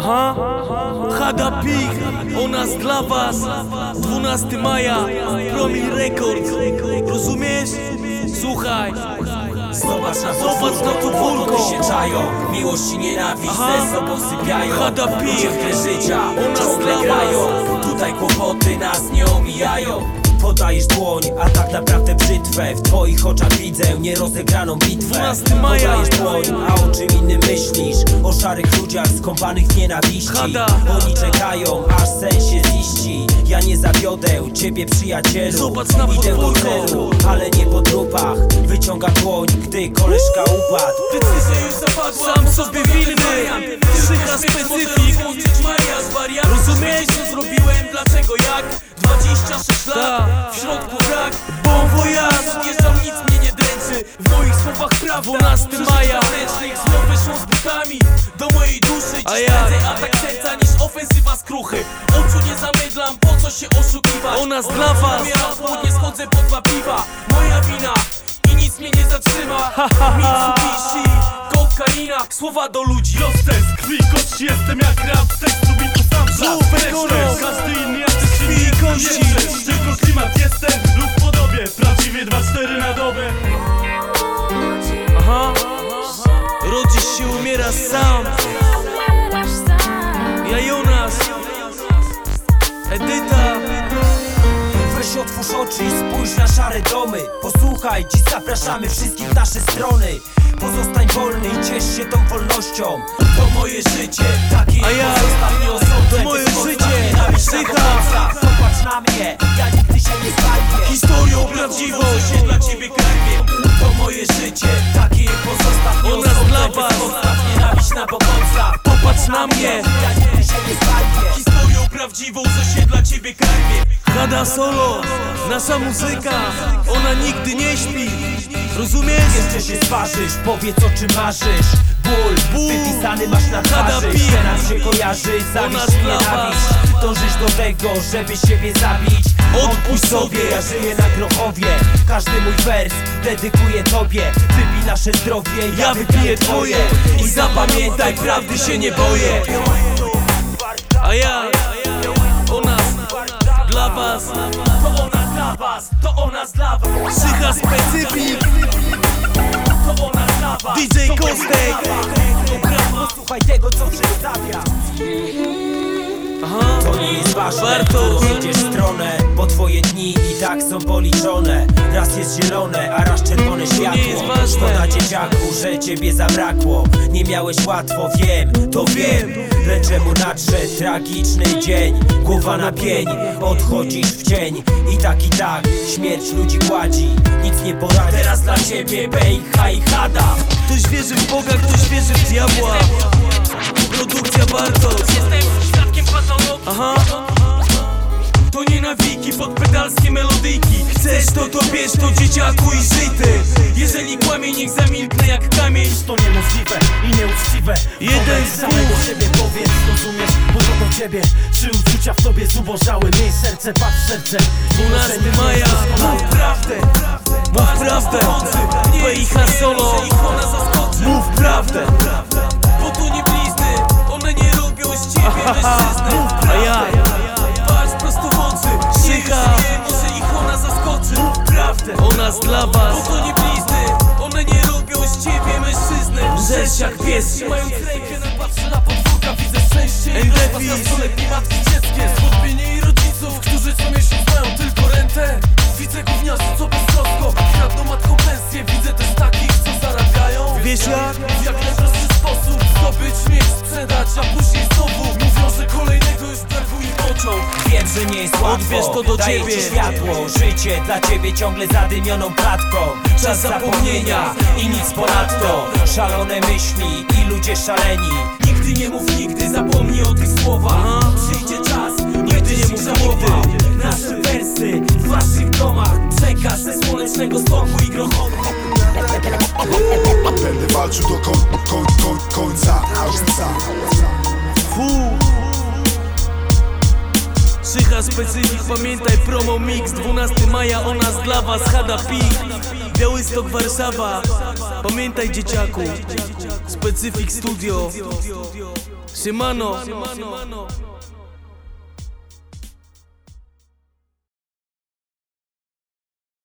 Aha, Hada Pig, o nas dla was. 12 maja, Promil Records Rozumiesz? Słuchaj. Zobacz na Zobacz na podwórko się czają. Miłość i nienawiść Aha. ze sobą sypiają. Hada pi. Ludzie w grę życia U nas dla grają Tutaj kłopoty nas nie omijają Podajesz dłoń, a tak naprawdę brzytwę. W twoich oczach widzę nierozegraną bitwę. 12 maja. Podajesz dłoń, a o czym innym myślisz? O szarych ludziach skąpanych w nienawiści. Oni czekają, aż sen się ziści. Ja nie zawiodę ciebie przyjacielu. Zobacz na Idę do celu, ale nie po trupach. Wyciąga dłoń, gdy koleżka upadł. Decyzja już zapadła. Sam sobie winny. Krzycha specyfik. Rozumiesz? Co zrobiłem, dlaczego jak 26 lat, w środku brak Bon voyage, zjeżdżam nic mnie nie dręczy. W moich słowach prawda 12 maja. Znów wyszło z butami do mojej duszy. Dziś prędzej atak serca niż ofensywa z kruchy. Oczu nie zamydlam, po co się oszukiwać? O nas dla was. Umieram w południe, schodzę po dwa piwa. Moja wina i nic mnie nie zatrzyma. Mitsubishi, kokaina, słowa do ludzi. Jostes, krwi kości, jestem jak rap tekstu Krwi i kości. Jesteś, tylko klimat jestem lub podobie. Prawdziwie 2-4 na dobę. Aha, rodzisz się, umierasz sam. Ja Jonas. Edyta. Weź otwórz oczy i spójrz na szare domy. Posłuchaj, dziś zapraszamy wszystkich w nasze strony. Pozostań wolny i ciesz się tą wolnością. To moje życie, takie A ja- nienawiść na pomoca. Popatrz na mnie Historią prawdziwą, co się dla ciebie karmię Hada Solo, nasza muzyka Ona nigdy nie śpi Rozumiesz? Jeszcze się zważysz, powiedz o czym marzysz Ból, Ból. wypisany masz na twarzy. Teraz się kojarzy, zawiść nienawiść Dążysz do tego, żeby siebie zabić Odpuść sobie. ja żyję na grochowie. Każdy mój wers dedykuję tobie. Wypij nasze zdrowie, Ja wypiję twoje. I zapamiętaj, prawdy się nie boję. A ja, o nas, dla was. To ona dla was, to ona dla was. Psycha specyfik, To ona dla was. DJ Kostek. Posłuchaj tego, co przedstawia To nie jest ważne, którą idziesz stronę Bo twoje dni i tak są policzone. Raz jest zielone, a raz czerwone światło. Szkoda dzieciaku, że ciebie zabrakło. Nie miałeś łatwo, wiem, to wiem. Lecz czemu nadszedł tragiczny dzień? Głowa na pień, odchodzisz w cień. I tak i tak, śmierć ludzi gładzi Nic nie poradzi Teraz dla ciebie Bejcha i Hada Ktoś wierzy w Boga, ktoś wierzy w diabła. Produkcja Bartos Jestem świadkiem patologii Aha. To nie nawiki, podpedalskie melodyjki Chcesz to, to bierz to dzieciaku i żyj ty Jeżeli kłamie, niech zamilknę jak kamień. To niemożliwe i nieuczciwe. Jeden z samego siebie powiedz, rozumiesz, bo to do ciebie. Czy uczucia w tobie zubożały, miej serce, patrz w serce. 12 maja. Mów prawdę. Mów prawdę. PIH solo. Mów prawdę. Bo tu nie blizny. One nie robią z ciebie Prawdę O nas dla was. Bo to nie blizny. One nie robią z ciebie mężczyznę Rzecz jak pies. Trzymając rękę na patrzę na podwórka, widzę szczęście i rozpad na stole klimatki dzieckie Zwątpienie i rodziców, którzy co miesiąc mają tylko rentę. Widzę gówniarzy, co beztrosko. Kradną matką pensję. Widzę też takich, co zarabiają. Wiesz jak? W jak najprostszy sposób zdobyć, mieć, sprzedać A później znowu mówią, że kolejnego już brakuje oczą Wiem, że nie jest łatwo. Odbierz to do Daję ciebie. ci światło, życie dla ciebie ciągle zadymioną klatką. Czas zapomnienia i nic ponadto. Szalone myśli i ludzie szaleni. Nigdy nie mów nigdy, zapomnij o tych słowach. Przyjdzie czas, nigdy nie mów żałował Nasze wersy w waszych domach. Przekaz ze słonecznego stoku i grochotu Będę walczył do koń, Psycha specyfik, pamiętaj promo mix. 12 maja o nas dla was Hada Pik Białystok Warszawa. Pamiętaj dzieciaku. Specyfik Studio. Siemano